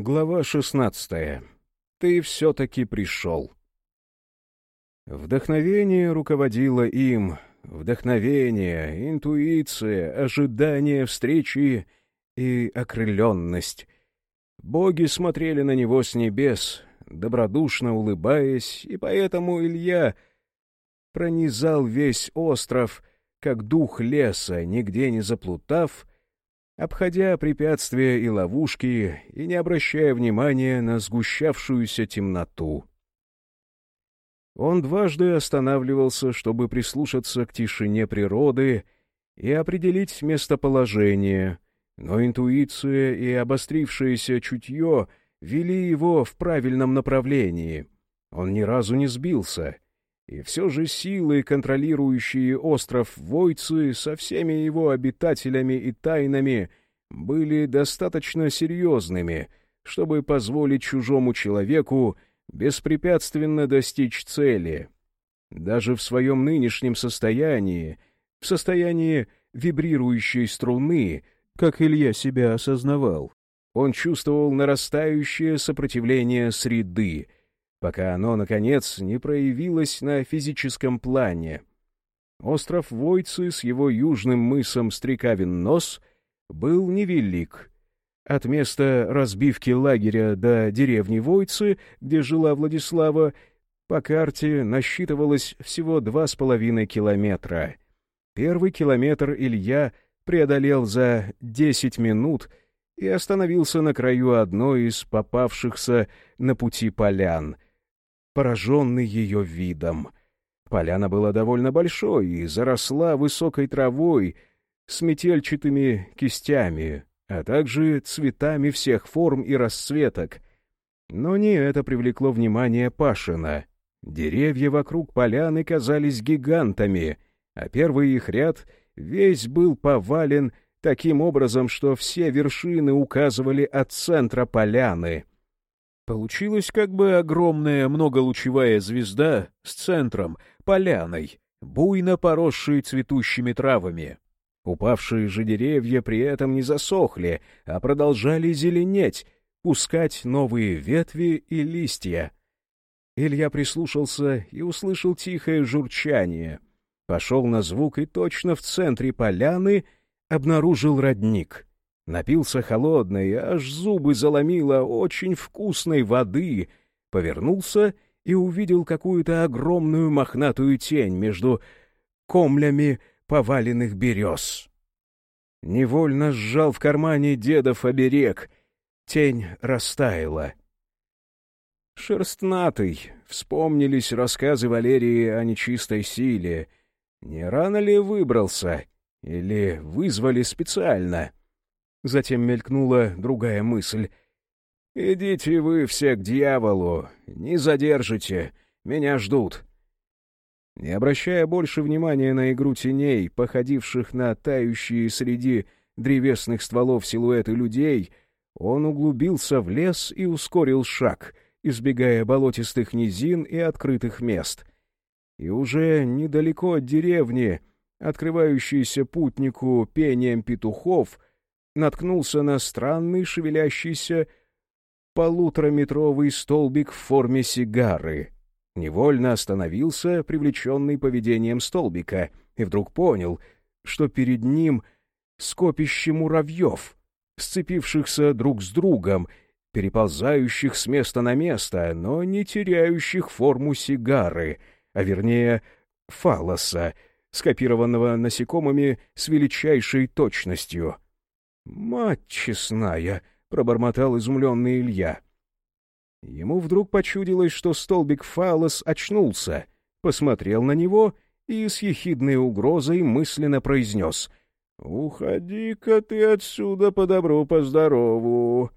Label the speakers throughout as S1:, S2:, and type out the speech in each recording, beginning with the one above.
S1: Глава шестнадцатая. Ты все-таки пришел. Вдохновение руководило им. Вдохновение, интуиция, ожидание встречи и окрыленность. Боги смотрели на него с небес, добродушно улыбаясь, и поэтому Илья пронизал весь остров, как дух леса, нигде не заплутав, обходя препятствия и ловушки и не обращая внимания на сгущавшуюся темноту. Он дважды останавливался, чтобы прислушаться к тишине природы и определить местоположение, но интуиция и обострившееся чутье вели его в правильном направлении. Он ни разу не сбился — и все же силы, контролирующие остров Войцы со всеми его обитателями и тайнами, были достаточно серьезными, чтобы позволить чужому человеку беспрепятственно достичь цели. Даже в своем нынешнем состоянии, в состоянии вибрирующей струны, как Илья себя осознавал, он чувствовал нарастающее сопротивление среды — пока оно, наконец, не проявилось на физическом плане. Остров Войцы с его южным мысом Стрекавин-Нос был невелик. От места разбивки лагеря до деревни Войцы, где жила Владислава, по карте насчитывалось всего два с половиной километра. Первый километр Илья преодолел за десять минут и остановился на краю одной из попавшихся на пути полян — пораженный ее видом. Поляна была довольно большой и заросла высокой травой с метельчатыми кистями, а также цветами всех форм и расцветок. Но не это привлекло внимание Пашина. Деревья вокруг поляны казались гигантами, а первый их ряд весь был повален таким образом, что все вершины указывали от центра поляны. Получилась как бы огромная многолучевая звезда с центром, поляной, буйно поросшей цветущими травами. Упавшие же деревья при этом не засохли, а продолжали зеленеть, пускать новые ветви и листья. Илья прислушался и услышал тихое журчание. Пошел на звук и точно в центре поляны обнаружил родник — Напился холодной, аж зубы заломило очень вкусной воды, повернулся и увидел какую-то огромную мохнатую тень между комлями поваленных берез. Невольно сжал в кармане дедов оберег. Тень растаяла. Шерстнатый. Вспомнились рассказы Валерии о нечистой силе. Не рано ли выбрался? Или вызвали специально? — Затем мелькнула другая мысль. «Идите вы все к дьяволу, не задержите, меня ждут». Не обращая больше внимания на игру теней, походивших на тающие среди древесных стволов силуэты людей, он углубился в лес и ускорил шаг, избегая болотистых низин и открытых мест. И уже недалеко от деревни, открывающейся путнику пением петухов, наткнулся на странный шевелящийся полутораметровый столбик в форме сигары. Невольно остановился, привлеченный поведением столбика, и вдруг понял, что перед ним скопище муравьев, сцепившихся друг с другом, переползающих с места на место, но не теряющих форму сигары, а вернее фалоса, скопированного насекомыми с величайшей точностью — «Мать честная!» — пробормотал изумленный Илья. Ему вдруг почудилось, что столбик фалос очнулся, посмотрел на него и с ехидной угрозой мысленно произнес «Уходи-ка ты отсюда по добру, по здорову!»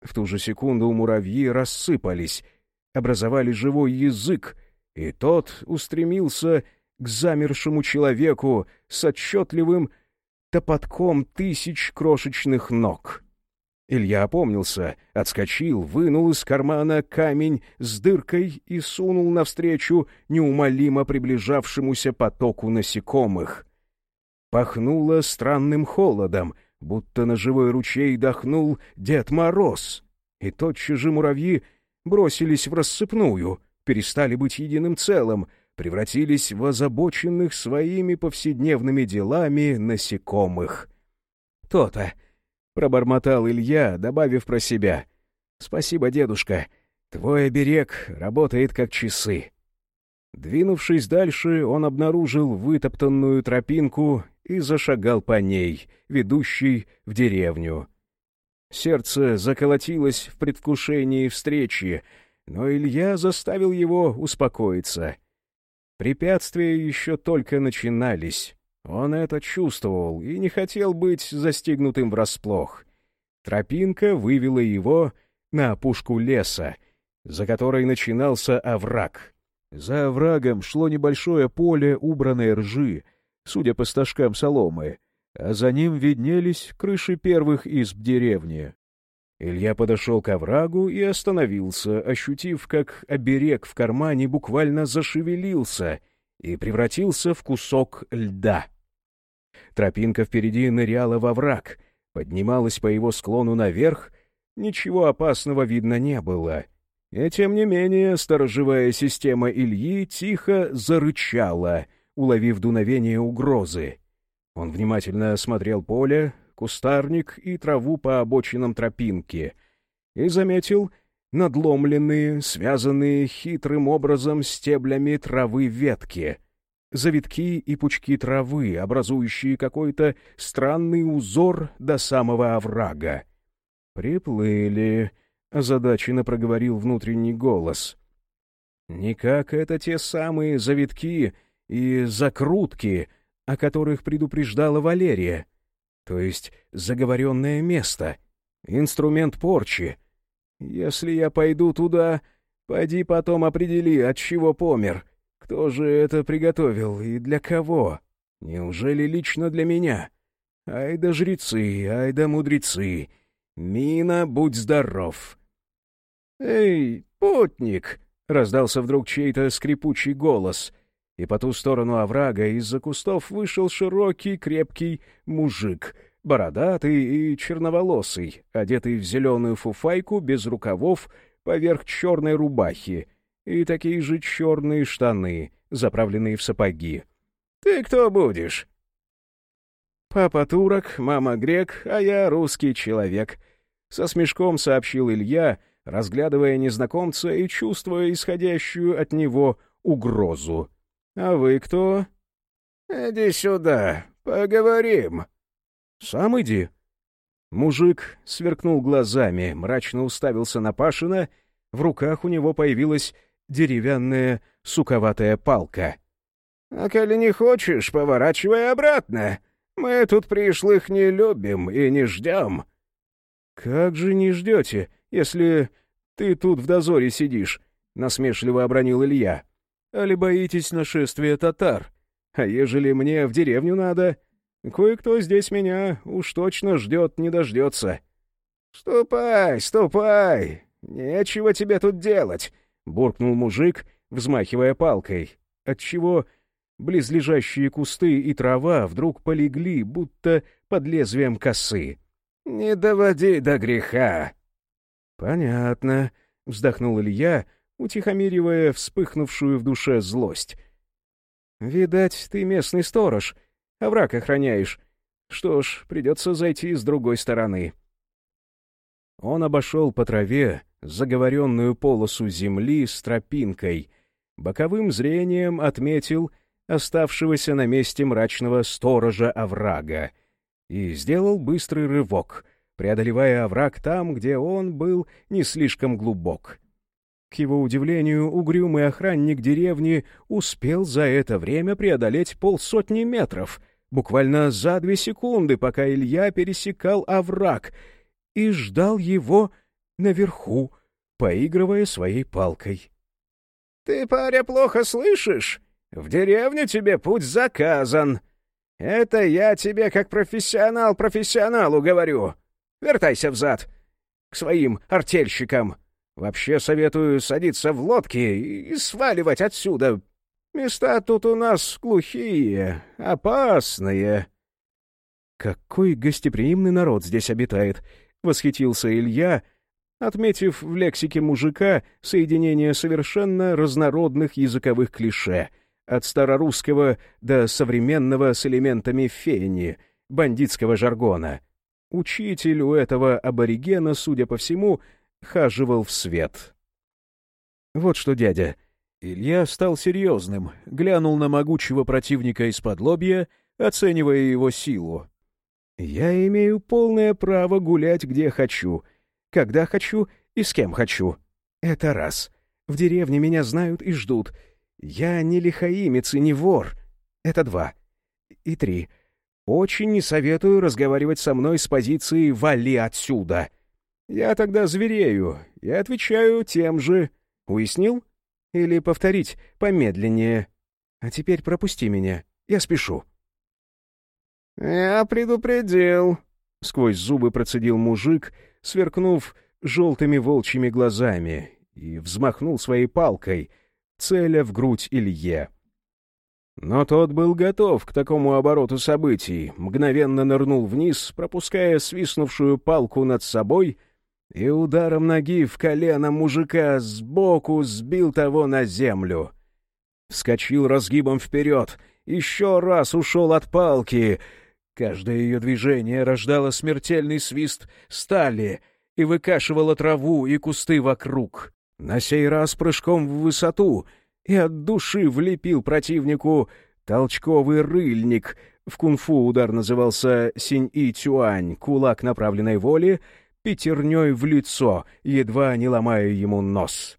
S1: В ту же секунду муравьи рассыпались, образовали живой язык, и тот устремился к замершему человеку с отчетливым топотком тысяч крошечных ног. Илья опомнился, отскочил, вынул из кармана камень с дыркой и сунул навстречу неумолимо приближавшемуся потоку насекомых. Пахнуло странным холодом, будто на живой ручей дохнул Дед Мороз. и тотчас же муравьи бросились в рассыпную, перестали быть единым целым, превратились в озабоченных своими повседневными делами насекомых. «То-то!» — пробормотал Илья, добавив про себя. «Спасибо, дедушка. Твой оберег работает как часы». Двинувшись дальше, он обнаружил вытоптанную тропинку и зашагал по ней, ведущей в деревню. Сердце заколотилось в предвкушении встречи, но Илья заставил его успокоиться. Препятствия еще только начинались. Он это чувствовал и не хотел быть застигнутым врасплох. Тропинка вывела его на опушку леса, за которой начинался овраг. За оврагом шло небольшое поле убранной ржи, судя по стажкам соломы, а за ним виднелись крыши первых изб деревни. Илья подошел к оврагу и остановился, ощутив, как оберег в кармане буквально зашевелился и превратился в кусок льда. Тропинка впереди ныряла во враг, поднималась по его склону наверх, ничего опасного видно не было. И тем не менее сторожевая система Ильи тихо зарычала, уловив дуновение угрозы. Он внимательно осмотрел поле, кустарник и траву по обочинам тропинки и заметил надломленные, связанные хитрым образом стеблями травы ветки, завитки и пучки травы, образующие какой-то странный узор до самого оврага. «Приплыли», — озадаченно проговорил внутренний голос. «Никак это те самые завитки и закрутки, о которых предупреждала Валерия. То есть заговоренное место, инструмент порчи. Если я пойду туда, пойди потом определи, от чего помер. Кто же это приготовил и для кого? Неужели лично для меня? Ай да жрецы, ай да мудрецы. Мина, будь здоров. «Эй, путник!» — раздался вдруг чей-то скрипучий голос — и по ту сторону оврага из-за кустов вышел широкий, крепкий мужик, бородатый и черноволосый, одетый в зеленую фуфайку без рукавов поверх черной рубахи и такие же черные штаны, заправленные в сапоги. «Ты кто будешь?» «Папа турок, мама грек, а я русский человек», — со смешком сообщил Илья, разглядывая незнакомца и чувствуя исходящую от него угрозу. «А вы кто?» «Иди сюда, поговорим». «Сам иди». Мужик сверкнул глазами, мрачно уставился на Пашина, в руках у него появилась деревянная суковатая палка. «А коли не хочешь, поворачивай обратно. Мы тут пришлых не любим и не ждем». «Как же не ждете, если ты тут в дозоре сидишь?» — насмешливо обронил Илья. Али боитесь нашествия татар? А ежели мне в деревню надо, кое-кто здесь меня уж точно ждет, не дождется». «Ступай, ступай! Нечего тебе тут делать!» — буркнул мужик, взмахивая палкой, отчего близлежащие кусты и трава вдруг полегли, будто под лезвием косы. «Не доводи до греха!» «Понятно», — вздохнул Илья, утихомиривая вспыхнувшую в душе злость. «Видать, ты местный сторож, а враг охраняешь. Что ж, придется зайти с другой стороны». Он обошел по траве заговоренную полосу земли с тропинкой, боковым зрением отметил оставшегося на месте мрачного сторожа оврага и сделал быстрый рывок, преодолевая овраг там, где он был не слишком глубок. К его удивлению, угрюмый охранник деревни успел за это время преодолеть полсотни метров, буквально за две секунды, пока Илья пересекал овраг, и ждал его наверху, поигрывая своей палкой. — Ты, паря, плохо слышишь? В деревню тебе путь заказан. Это я тебе как профессионал профессионалу говорю. Вертайся взад к своим артельщикам. Вообще советую садиться в лодки и сваливать отсюда. Места тут у нас глухие, опасные. Какой гостеприимный народ здесь обитает, — восхитился Илья, отметив в лексике мужика соединение совершенно разнородных языковых клише, от старорусского до современного с элементами фени, бандитского жаргона. Учитель у этого аборигена, судя по всему, хаживал в свет. «Вот что, дядя». Илья стал серьезным, глянул на могучего противника из-под лобья, оценивая его силу. «Я имею полное право гулять где хочу, когда хочу и с кем хочу. Это раз. В деревне меня знают и ждут. Я не лихаимец и не вор. Это два. И три. Очень не советую разговаривать со мной с позиции «вали отсюда». Я тогда зверею и отвечаю тем же. Уяснил? Или повторить помедленнее? А теперь пропусти меня. Я спешу.
S2: «Я предупредил», —
S1: сквозь зубы процедил мужик, сверкнув желтыми волчьими глазами, и взмахнул своей палкой, целя в грудь Илье. Но тот был готов к такому обороту событий, мгновенно нырнул вниз, пропуская свистнувшую палку над собой, и ударом ноги в колено мужика сбоку сбил того на землю. Вскочил разгибом вперед, еще раз ушел от палки — Каждое ее движение рождало смертельный свист стали и выкашивало траву и кусты вокруг. На сей раз прыжком в высоту и от души влепил противнику толчковый рыльник. В кунг-фу удар назывался синь-и-тюань, кулак направленной воли, пятерней в лицо, едва не ломая ему нос.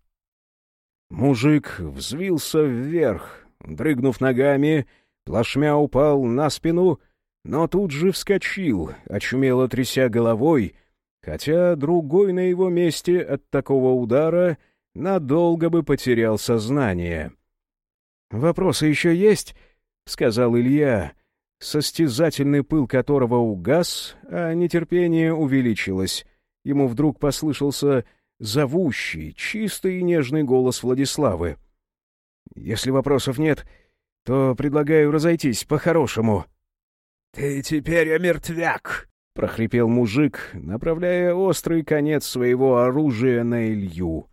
S1: Мужик взвился вверх, дрыгнув ногами, плашмя упал на спину — но тут же вскочил, очумело тряся головой, хотя другой на его месте от такого удара надолго бы потерял сознание. «Вопросы еще есть?» — сказал Илья, состязательный пыл которого угас, а нетерпение увеличилось. Ему вдруг послышался зовущий, чистый и нежный голос Владиславы. «Если вопросов нет, то предлагаю разойтись по-хорошему».
S2: «Ты теперь омертвяк!»
S1: — прохрипел мужик, направляя острый конец своего оружия на Илью.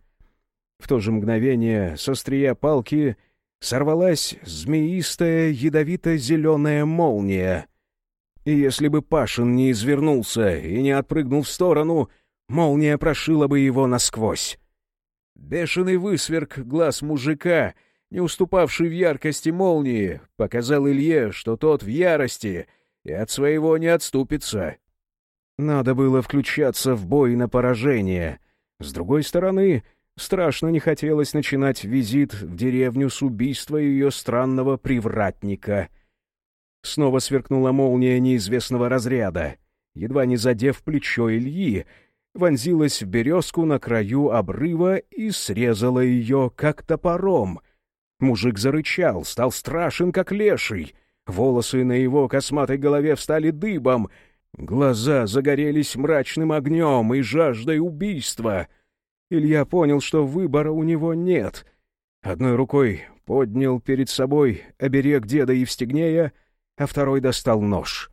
S1: В то же мгновение со острия палки сорвалась змеистая ядовито-зеленая молния. И если бы Пашин не извернулся и не отпрыгнул в сторону, молния прошила бы его насквозь. Бешеный высверк глаз мужика, не уступавший в яркости молнии, показал Илье, что тот в ярости — и от своего не отступится. Надо было включаться в бой на поражение. С другой стороны, страшно не хотелось начинать визит в деревню с убийства ее странного привратника. Снова сверкнула молния неизвестного разряда. Едва не задев плечо Ильи, вонзилась в березку на краю обрыва и срезала ее, как топором. Мужик зарычал, стал страшен, как леший. Волосы на его косматой голове встали дыбом, глаза загорелись мрачным огнем и жаждой убийства. Илья понял, что выбора у него нет. Одной рукой поднял перед собой оберег деда Евстигнея, а второй достал нож.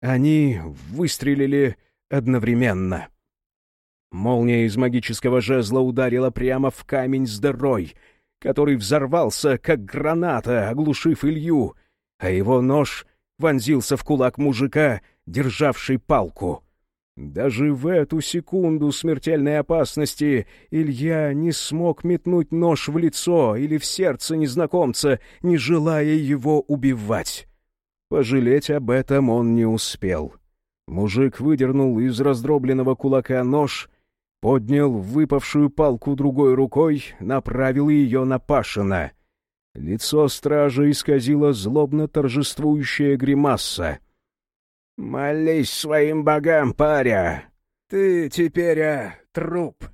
S1: Они выстрелили одновременно. Молния из магического жезла ударила прямо в камень с дырой, который взорвался, как граната, оглушив Илью — а его нож вонзился в кулак мужика, державший палку. Даже в эту секунду смертельной опасности Илья не смог метнуть нож в лицо или в сердце незнакомца, не желая его убивать. Пожалеть об этом он не успел. Мужик выдернул из раздробленного кулака нож, поднял выпавшую палку другой рукой, направил ее на Пашина — Лицо стража исказило злобно торжествующая гримаса.
S2: «Молись своим богам, паря! Ты теперь а, труп!»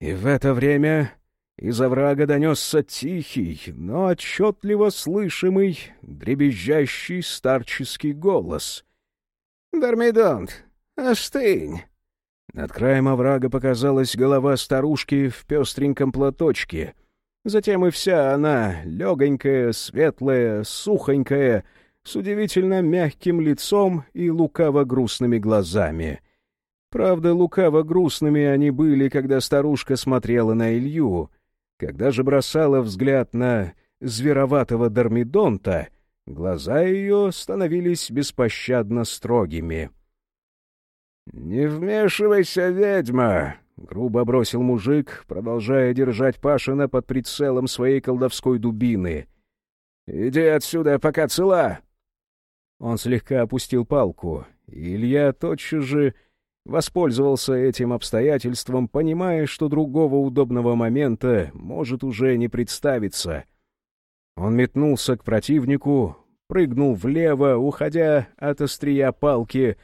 S1: И в это время из оврага донесся тихий, но отчетливо слышимый, дребезжащий старческий голос.
S2: «Дармидонт, остынь!»
S1: Над краем оврага показалась голова старушки в пестреньком платочке — Затем и вся она, легонькая, светлая, сухонькая, с удивительно мягким лицом и лукаво-грустными глазами. Правда, лукаво грустными они были, когда старушка смотрела на Илью. Когда же бросала взгляд на звероватого Дормидонта, глаза ее становились беспощадно строгими.
S2: «Не вмешивайся, ведьма!» — грубо бросил мужик, продолжая держать Пашина под прицелом своей колдовской дубины. «Иди отсюда, пока цела!»
S1: Он слегка опустил палку, и Илья тотчас же воспользовался этим обстоятельством, понимая, что другого удобного момента может уже не представиться. Он метнулся к противнику, прыгнул влево, уходя от острия палки,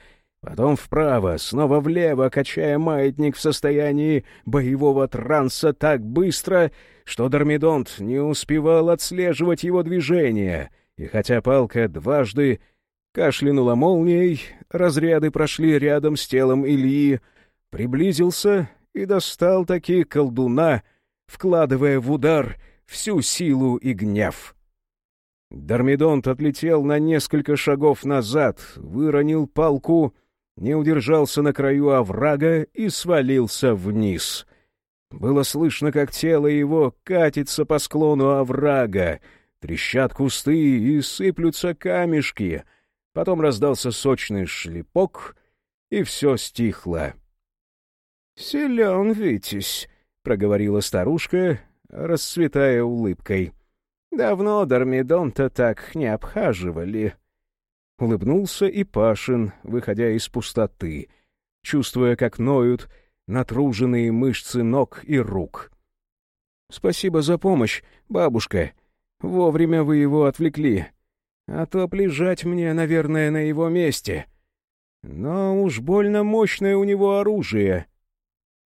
S1: потом вправо, снова влево, качая маятник в состоянии боевого транса так быстро, что Дормидонт не успевал отслеживать его движения, и хотя палка дважды кашлянула молнией, разряды прошли рядом с телом Ильи, приблизился и достал таки колдуна, вкладывая в удар всю силу и гнев. Дормидонт отлетел на несколько шагов назад, выронил палку, не удержался на краю оврага и свалился вниз. Было слышно, как тело его катится по склону оврага, трещат кусты и сыплются камешки — Потом раздался сочный шлепок, и все стихло.
S2: — Силен Витязь, — проговорила старушка, расцветая улыбкой. — Давно Дормидон-то так не обхаживали.
S1: Улыбнулся и Пашин, выходя из пустоты, чувствуя, как ноют натруженные мышцы ног и рук. — Спасибо за помощь, бабушка. Вовремя вы его отвлекли. А то плежать мне, наверное, на его месте. Но уж больно мощное у него оружие.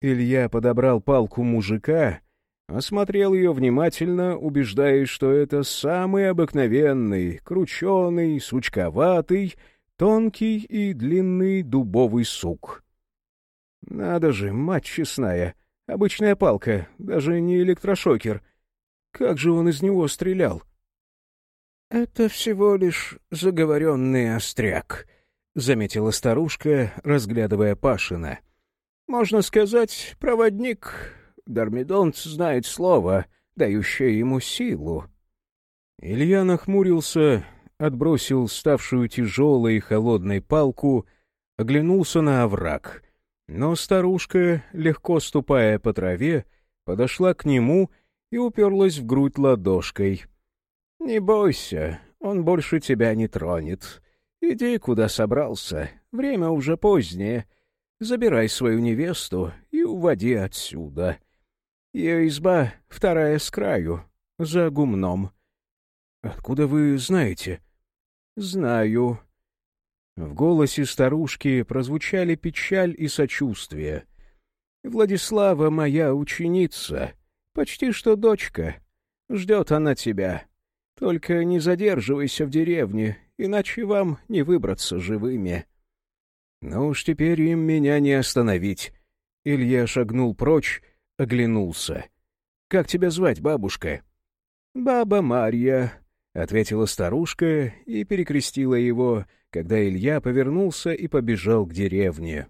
S1: Илья подобрал палку мужика, осмотрел ее внимательно, убеждаясь, что это самый обыкновенный, крученый, сучковатый, тонкий и длинный дубовый сук. Надо же, мать честная, обычная палка, даже не электрошокер. Как же он из него стрелял?
S2: —— Это всего лишь заговоренный остряк, — заметила старушка, разглядывая Пашина. — Можно сказать, проводник. Дармидонт знает слово, дающее ему силу.
S1: Илья нахмурился, отбросил ставшую тяжелой и холодной палку, оглянулся на овраг. Но старушка, легко ступая по траве, подошла к нему и уперлась в грудь ладошкой —
S2: «Не бойся, он больше тебя не тронет. Иди, куда собрался, время уже позднее. Забирай свою невесту и уводи отсюда. Ее изба вторая с краю, за гумном».
S1: «Откуда вы знаете?»
S2: «Знаю».
S1: В голосе старушки прозвучали печаль и сочувствие.
S2: «Владислава моя ученица, почти что дочка. Ждет она тебя. Только не задерживайся в деревне, иначе вам не выбраться живыми».
S1: «Ну уж теперь им меня не остановить». Илья шагнул прочь, оглянулся. «Как тебя звать, бабушка?»
S2: «Баба Марья», —
S1: ответила старушка и перекрестила его, когда Илья повернулся и побежал к деревне.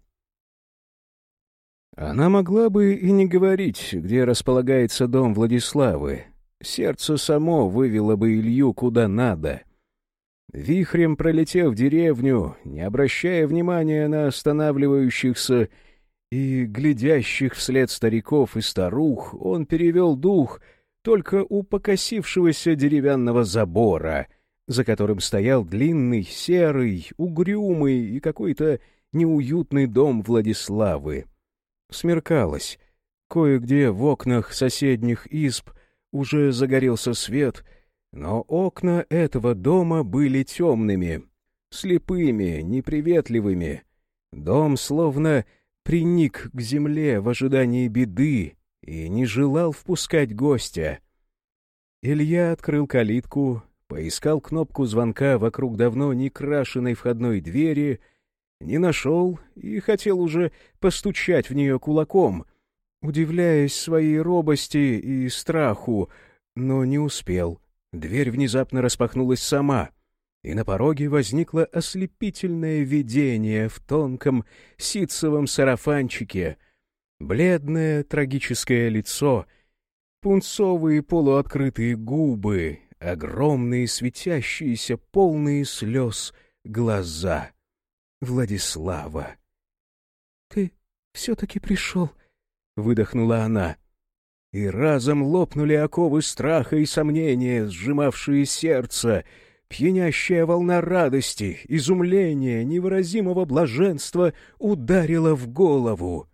S1: Она могла бы и не говорить, где располагается дом Владиславы, Сердце само вывело бы Илью куда надо. Вихрем пролетев деревню, не обращая внимания на останавливающихся и глядящих вслед стариков и старух, он перевел дух только у покосившегося деревянного забора, за которым стоял длинный, серый, угрюмый и какой-то неуютный дом Владиславы. Смеркалось. Кое-где в окнах соседних изб уже загорелся свет, но окна этого дома были темными, слепыми, неприветливыми. Дом словно приник к земле в ожидании беды и не желал впускать гостя. Илья открыл калитку, поискал кнопку звонка вокруг давно не крашенной входной двери, не нашел и хотел уже постучать в нее кулаком — удивляясь своей робости и страху, но не успел. Дверь внезапно распахнулась сама. И на пороге возникло ослепительное видение в тонком ситцевом сарафанчике, бледное трагическое лицо, пунцовые полуоткрытые губы, огромные светящиеся, полные слез глаза. Владислава.
S2: — Ты все-таки пришел, — выдохнула она.
S1: И разом лопнули оковы страха и сомнения, сжимавшие сердце — Пьянящая волна радости, изумления, невыразимого блаженства ударила в голову.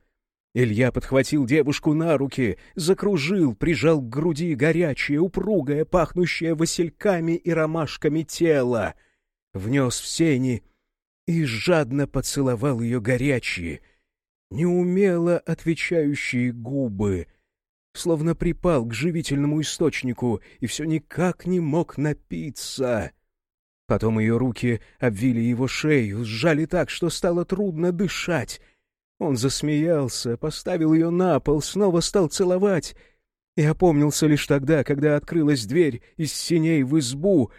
S1: Илья подхватил девушку на руки, закружил, прижал к груди горячее, упругое, пахнущее васильками и ромашками тело, внес в сени и жадно поцеловал ее горячие, неумело отвечающие губы, словно припал к живительному источнику и все никак не мог напиться. Потом ее руки обвили его шею, сжали так, что стало трудно дышать. Он засмеялся, поставил ее на пол, снова стал целовать и опомнился лишь тогда, когда открылась дверь из синей в избу,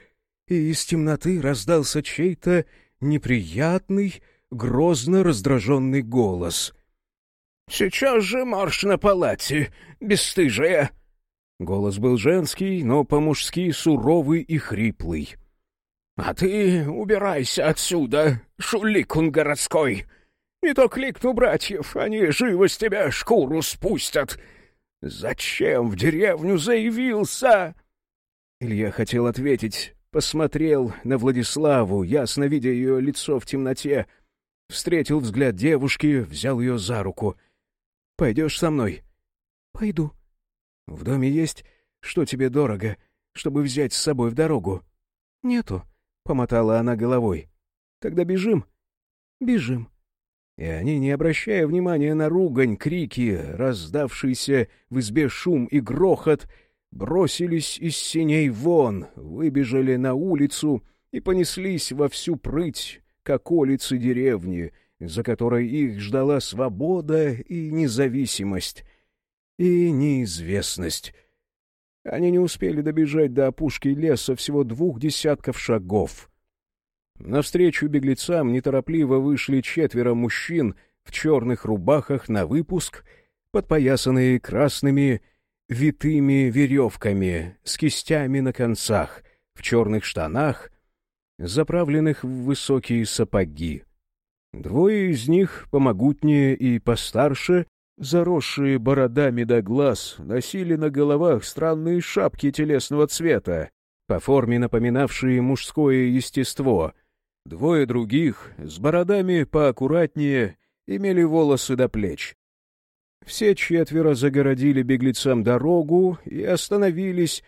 S1: и из темноты раздался чей-то неприятный, грозно раздраженный голос. — Сейчас же марш на палате, бесстыжая! Голос был женский, но по-мужски суровый и хриплый. «А ты убирайся отсюда, шуликун городской! Не то кликну братьев, они живо с тебя шкуру спустят! Зачем в деревню заявился?» Илья хотел ответить, посмотрел на Владиславу, ясно видя ее лицо в темноте, встретил взгляд девушки, взял ее за руку. «Пойдешь со мной?»
S2: «Пойду».
S1: «В доме есть, что тебе дорого, чтобы взять с собой в дорогу?»
S2: «Нету».
S1: — помотала она головой. «Тогда бежим?»
S2: «Бежим».
S1: И они, не обращая внимания на ругань, крики, раздавшийся в избе шум и грохот, бросились из синей вон, выбежали на улицу и понеслись во всю прыть к околице деревни, за которой их ждала свобода и независимость, и неизвестность. Они не успели добежать до опушки леса всего двух десятков шагов. Навстречу беглецам неторопливо вышли четверо мужчин в черных рубахах на выпуск, подпоясанные красными витыми веревками с кистями на концах, в черных штанах, заправленных в высокие сапоги. Двое из них, помогутнее и постарше, заросшие бородами до глаз, носили на головах странные шапки телесного цвета, по форме напоминавшие мужское естество. Двое других, с бородами поаккуратнее, имели волосы до плеч. Все четверо загородили беглецам дорогу и остановились,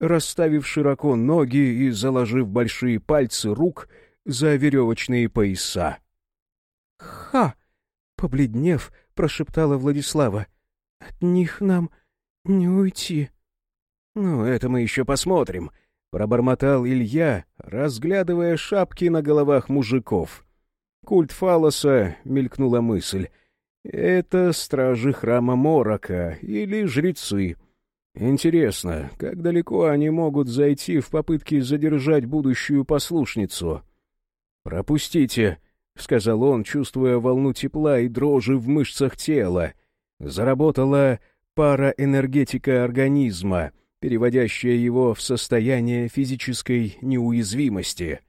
S1: расставив широко ноги и заложив большие пальцы рук за веревочные пояса.
S2: «Ха!» Побледнев, прошептала Владислава. «От них нам не уйти».
S1: «Ну, это мы еще посмотрим», — пробормотал Илья, разглядывая шапки на головах мужиков. Культ фалоса мелькнула мысль. «Это стражи храма Морока или жрецы». Интересно, как далеко они могут зайти в попытке задержать будущую послушницу? «Пропустите», — сказал он, чувствуя волну тепла и дрожи в мышцах тела. Заработала параэнергетика организма, переводящая его в состояние физической неуязвимости.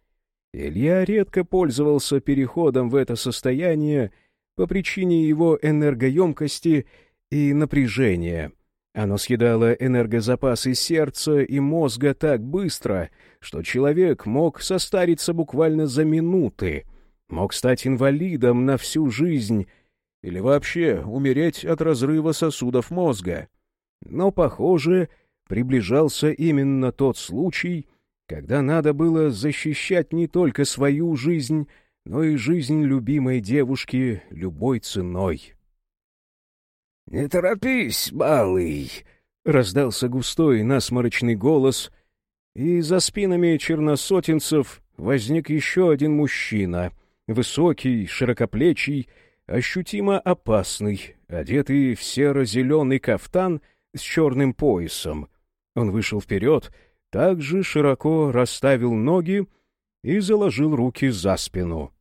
S1: Илья редко пользовался переходом в это состояние по причине его энергоемкости и напряжения. Оно съедало энергозапасы сердца и мозга так быстро, что человек мог состариться буквально за минуты — мог стать инвалидом на всю жизнь или вообще умереть от разрыва сосудов мозга. Но, похоже, приближался именно тот случай, когда надо было защищать не только свою жизнь, но и жизнь любимой девушки любой ценой. «Не торопись, малый!» — раздался густой насморочный голос, и за спинами черносотенцев возник еще один мужчина, Высокий, широкоплечий, ощутимо опасный, одетый в серо-зеленый кафтан с черным поясом. Он вышел вперед, также широко расставил ноги и заложил руки за спину.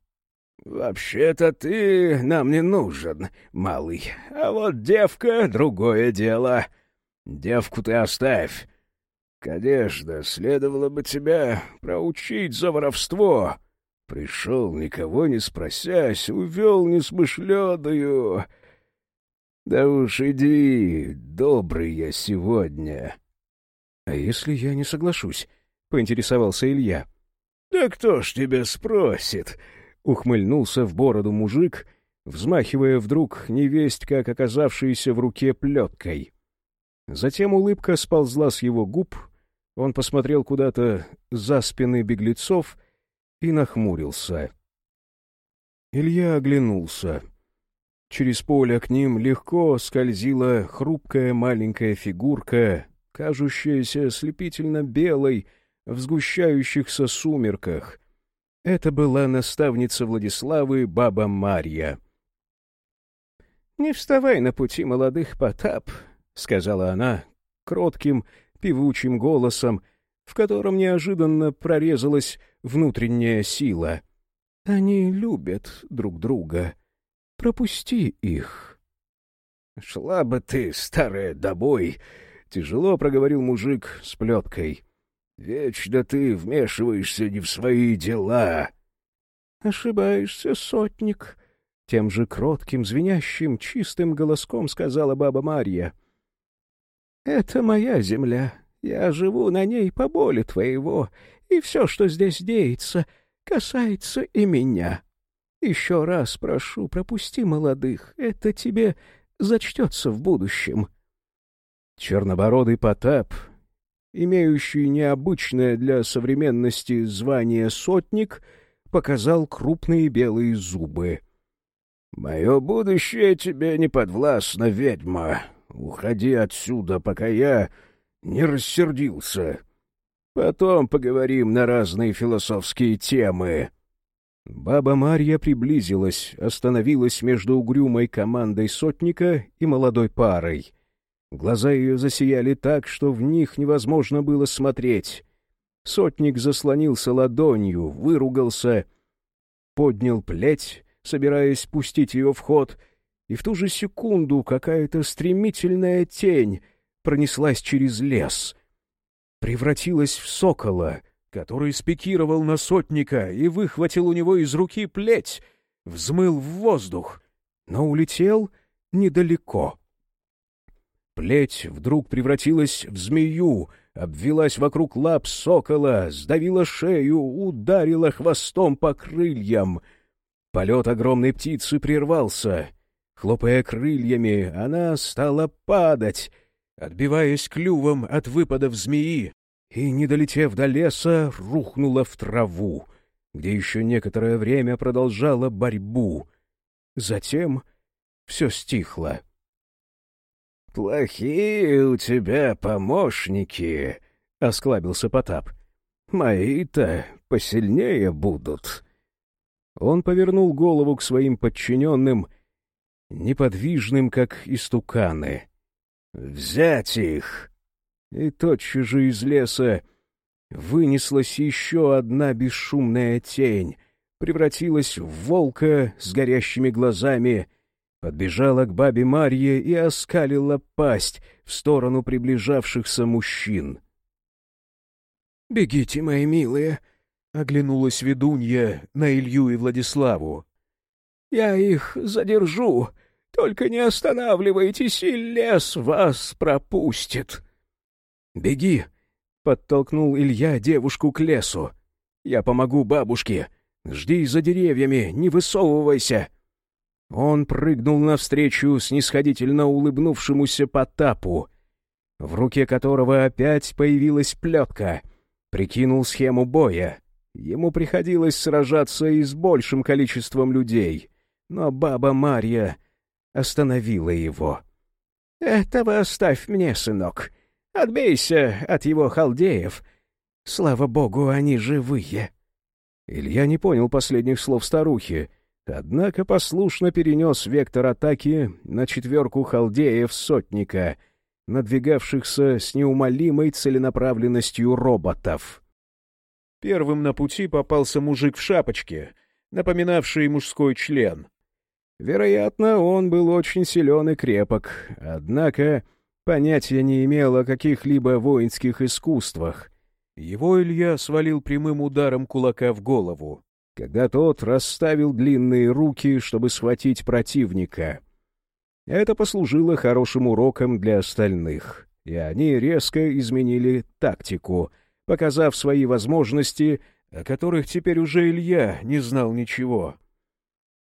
S2: «Вообще-то ты нам не нужен, малый, а вот девка — другое дело. Девку ты оставь. Конечно, следовало бы тебя проучить за воровство. Пришел, никого не спросясь, увел несмышленую. Да уж иди, добрый я сегодня».
S1: «А если я не соглашусь?» — поинтересовался Илья.
S2: «Да кто ж тебя спросит?»
S1: — ухмыльнулся в бороду мужик, взмахивая вдруг невесть, как оказавшейся в руке плеткой. Затем улыбка сползла с его губ, он посмотрел куда-то за спины беглецов и нахмурился. Илья оглянулся. Через поле к ним легко скользила хрупкая маленькая фигурка, кажущаяся слепительно белой в сгущающихся сумерках. Это была наставница Владиславы, баба Марья. «Не вставай на пути молодых, Потап», — сказала она кротким, певучим голосом, в котором неожиданно прорезалась внутренняя сила. «Они любят друг друга. Пропусти их».
S2: «Шла бы ты, старая добой!» — тяжело проговорил мужик с плеткой. Вечно ты вмешиваешься не в свои дела.
S1: — Ошибаешься, сотник, — тем же кротким, звенящим, чистым голоском сказала баба Марья. — Это моя земля. Я живу на ней по боли твоего, и все, что здесь деется, касается и меня. Еще раз прошу, пропусти молодых, это тебе зачтется в будущем. Чернобородый Потап имеющий необычное для современности звание «сотник», показал крупные белые зубы.
S2: — Мое будущее тебе не подвластно, ведьма. Уходи отсюда, пока я не рассердился. Потом поговорим на разные философские темы.
S1: Баба Марья приблизилась, остановилась между угрюмой командой сотника и молодой парой — Глаза ее засияли так, что в них невозможно было смотреть. Сотник заслонился ладонью, выругался, поднял плеть, собираясь пустить ее в ход, и в ту же секунду какая-то стремительная тень пронеслась через лес. Превратилась в сокола, который спикировал на сотника и выхватил у него из руки плеть, взмыл в воздух, но улетел недалеко. Плеть вдруг превратилась в змею, обвелась вокруг лап сокола, сдавила шею, ударила хвостом по крыльям. Полет огромной птицы прервался. Хлопая крыльями, она стала падать, отбиваясь клювом от выпадов змеи, и, не долетев до леса, рухнула в траву, где еще некоторое время продолжала борьбу. Затем все стихло.
S2: — Плохие у тебя помощники, — осклабился Потап. — Мои-то посильнее будут.
S1: Он повернул голову к своим подчиненным, неподвижным, как истуканы.
S2: — Взять их!
S1: И тотчас же из леса вынеслась еще одна бесшумная тень, превратилась в волка с горящими глазами — подбежала к бабе Марье и оскалила пасть в сторону приближавшихся мужчин. «Бегите, мои милые!» — оглянулась ведунья на Илью и Владиславу. «Я их задержу, только не останавливайтесь, и лес вас пропустит!» «Беги!» — подтолкнул Илья девушку к лесу. «Я помогу бабушке. Жди за деревьями, не высовывайся!» Он прыгнул навстречу снисходительно улыбнувшемуся Потапу, в руке которого опять появилась плетка. Прикинул схему боя. Ему приходилось сражаться и с большим количеством людей, но баба Марья остановила его. — Этого оставь мне, сынок. Отбейся от его халдеев. Слава богу, они живые. Илья не понял последних слов старухи, Однако послушно перенес вектор атаки на четверку халдеев-сотника, надвигавшихся с неумолимой целенаправленностью роботов. Первым на пути попался мужик в шапочке, напоминавший мужской член. Вероятно, он был очень силен и крепок, однако понятия не имел о каких-либо воинских искусствах. Его Илья свалил прямым ударом кулака в голову, когда тот расставил длинные руки, чтобы схватить противника. Это послужило хорошим уроком для остальных, и они резко изменили тактику, показав свои возможности, о которых теперь уже Илья не знал ничего.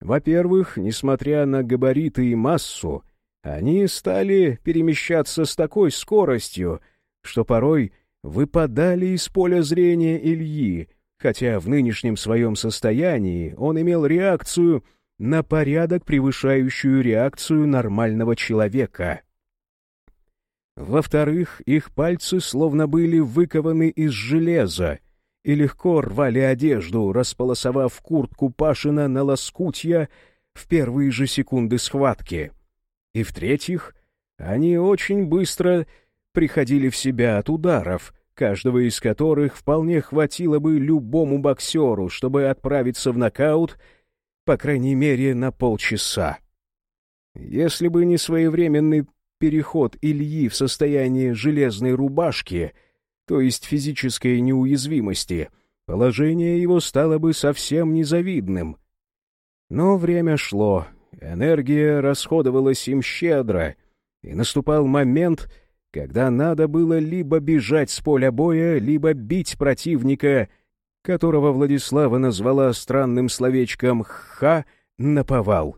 S1: Во-первых, несмотря на габариты и массу, они стали перемещаться с такой скоростью, что порой выпадали из поля зрения Ильи, хотя в нынешнем своем состоянии он имел реакцию на порядок, превышающую реакцию нормального человека. Во-вторых, их пальцы словно были выкованы из железа и легко рвали одежду, располосовав куртку Пашина на лоскутья в первые же секунды схватки. И в-третьих, они очень быстро приходили в себя от ударов, каждого из которых вполне хватило бы любому боксеру, чтобы отправиться в нокаут, по крайней мере, на полчаса. Если бы не своевременный переход Ильи в состояние железной рубашки, то есть физической неуязвимости, положение его стало бы совсем незавидным. Но время шло, энергия расходовалась им щедро, и наступал момент, когда надо было либо бежать с поля боя, либо бить противника, которого Владислава назвала странным словечком «ха» наповал.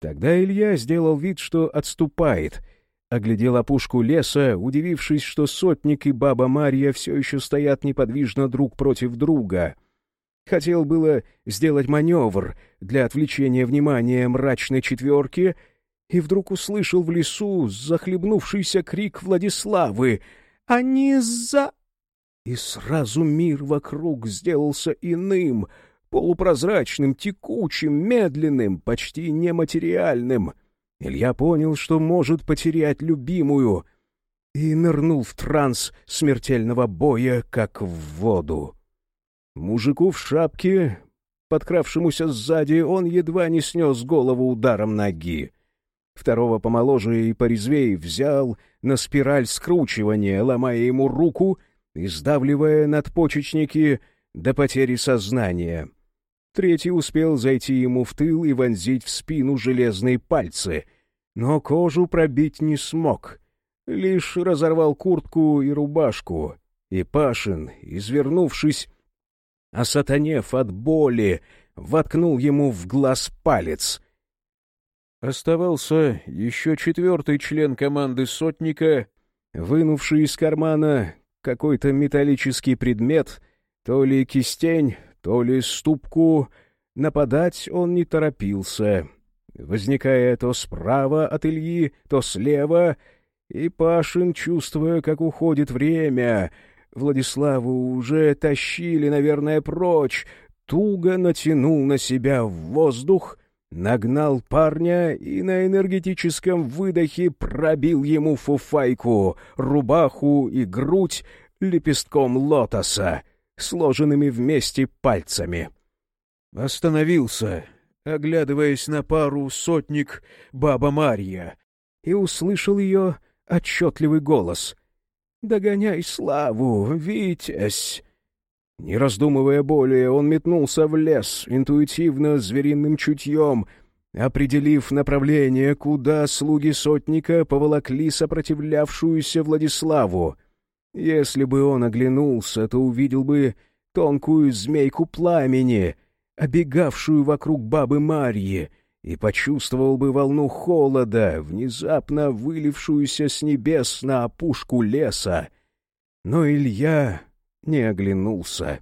S1: Тогда Илья сделал вид, что отступает, оглядел опушку леса, удивившись, что сотник и баба Марья все еще стоят неподвижно друг против друга. Хотел было сделать маневр для отвлечения внимания мрачной четверки, и вдруг услышал в лесу захлебнувшийся крик Владиславы «Они за...» И сразу мир вокруг сделался иным, полупрозрачным, текучим, медленным, почти нематериальным — Илья понял, что может потерять любимую, и нырнул в транс смертельного боя, как в воду. Мужику в шапке, подкравшемуся сзади, он едва не снес голову ударом ноги. Второго помоложе и порезвей взял на спираль скручивания, ломая ему руку и сдавливая надпочечники до потери сознания. Третий успел зайти ему в тыл и вонзить в спину железные пальцы, но кожу пробить не смог. Лишь разорвал куртку и рубашку, и Пашин, извернувшись, осатанев от боли, воткнул ему в глаз палец. Оставался еще четвертый член команды сотника, вынувший из кармана какой-то металлический предмет, то ли кистень, то ли ступку, нападать он не торопился, возникая то справа от Ильи, то слева, и Пашин, чувствуя, как уходит время, Владиславу уже тащили, наверное, прочь, туго натянул на себя в воздух, нагнал парня и на энергетическом выдохе пробил ему фуфайку, рубаху и грудь лепестком лотоса сложенными вместе пальцами. Остановился, оглядываясь на пару сотник баба Марья, и услышал ее отчетливый голос. «Догоняй славу, Витязь!» Не раздумывая более, он метнулся в лес, интуитивно, звериным чутьем, определив направление, куда слуги сотника поволокли сопротивлявшуюся Владиславу — если бы он оглянулся, то увидел бы тонкую змейку пламени, обегавшую вокруг бабы Марьи, и почувствовал бы волну холода, внезапно вылившуюся с небес на опушку леса. Но Илья не оглянулся.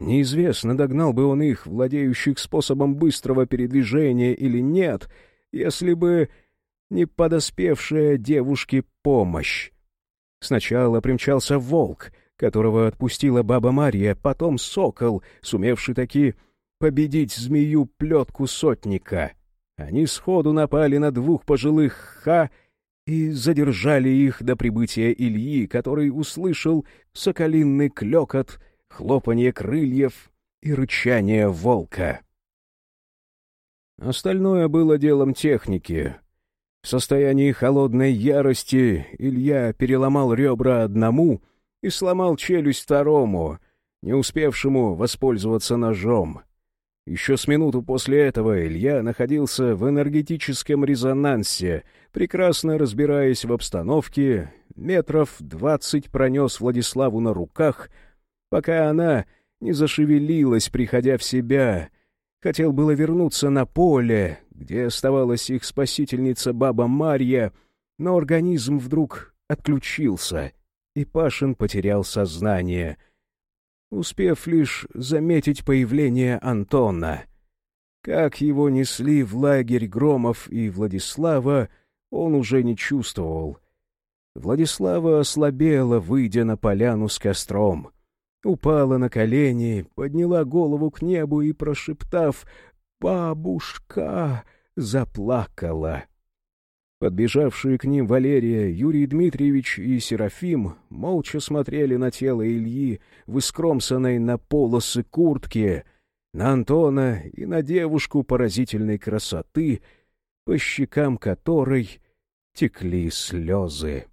S1: Неизвестно, догнал бы он их, владеющих способом быстрого передвижения или нет, если бы не подоспевшая девушке помощь. Сначала примчался волк, которого отпустила баба Марья, потом сокол, сумевший таки победить змею-плетку сотника. Они сходу напали на двух пожилых ха и задержали их до прибытия Ильи, который услышал соколинный клёкот, хлопанье крыльев и рычание волка. Остальное было делом техники. В состоянии холодной ярости Илья переломал ребра одному и сломал челюсть второму, не успевшему воспользоваться ножом. Еще с минуту после этого Илья находился в энергетическом резонансе, прекрасно разбираясь в обстановке, метров двадцать пронес Владиславу на руках, пока она не зашевелилась, приходя в себя. Хотел было вернуться на поле, где оставалась их спасительница баба Марья, но организм вдруг отключился, и Пашин потерял сознание — успев лишь заметить появление Антона. Как его несли в лагерь Громов и Владислава, он уже не чувствовал. Владислава ослабела, выйдя на поляну с костром. Упала на колени, подняла голову к небу и, прошептав «Бабушка!», заплакала. Подбежавшие к ним Валерия, Юрий Дмитриевич и Серафим молча смотрели на тело Ильи в искромсанной на полосы куртке, на Антона и на девушку поразительной красоты, по щекам которой текли слезы.